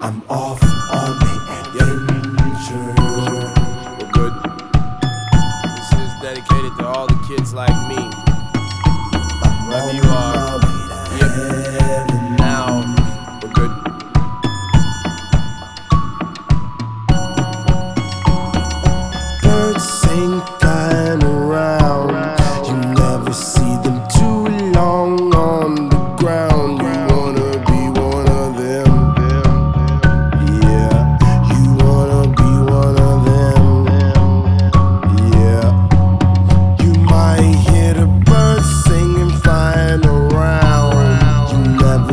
I'm off on the adventure. We're good. This is dedicated to all the kids like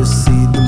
sido